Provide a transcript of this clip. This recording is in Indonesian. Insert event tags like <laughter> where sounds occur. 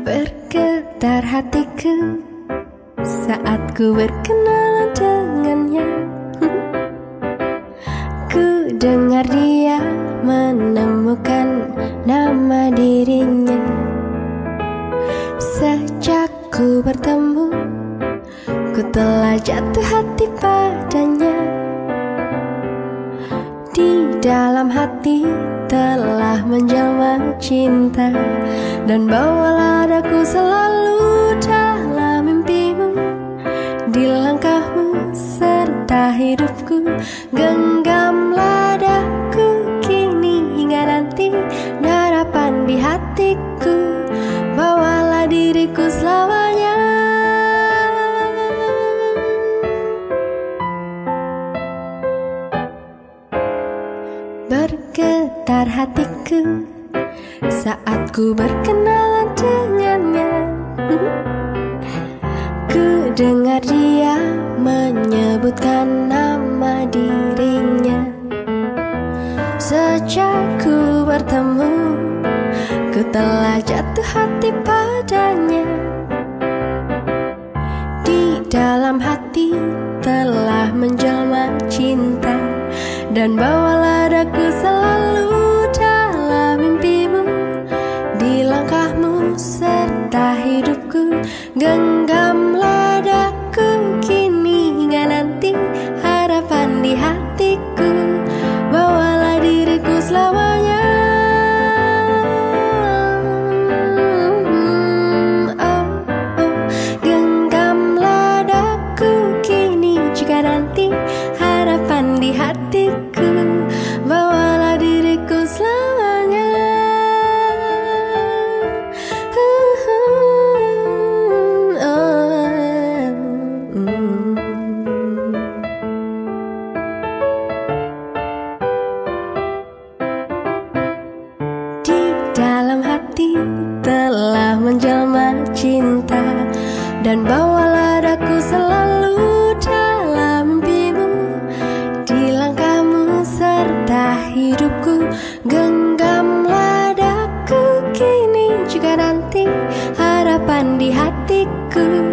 Bergetar hatiku saat ku berkenalan dengannya. Ku dengar dia menemukan nama dirinya. Sejak ku bertemu Ku telah jatuh hati padanya. Di dalam hati telah menjelma cinta Dan bawalah daku selalu dalam mimpimu. Di langkahmu serta hidupku Genggamlah Bergetar hatiku saat ku berkenalan dengannya. <laughs> Ku dengar dia menyebutkan nama dirinya. Sejak ku bertemu Ku telah jatuh hati padanya. Di dalam hati telah menjelma cinta Dan bawalah daku selalu dalam mimpimu. Di langkahmu serta hidupku Genggamlah daku kini hingga nanti. Harapan di hatiku Bawalah diriku selamanya dalam hati telah menjelma cinta dan bawalah aku selalu dalam mimpimu di langkahmu serta hidupku genggamlah daku kini juga nanti harapan di hatiku.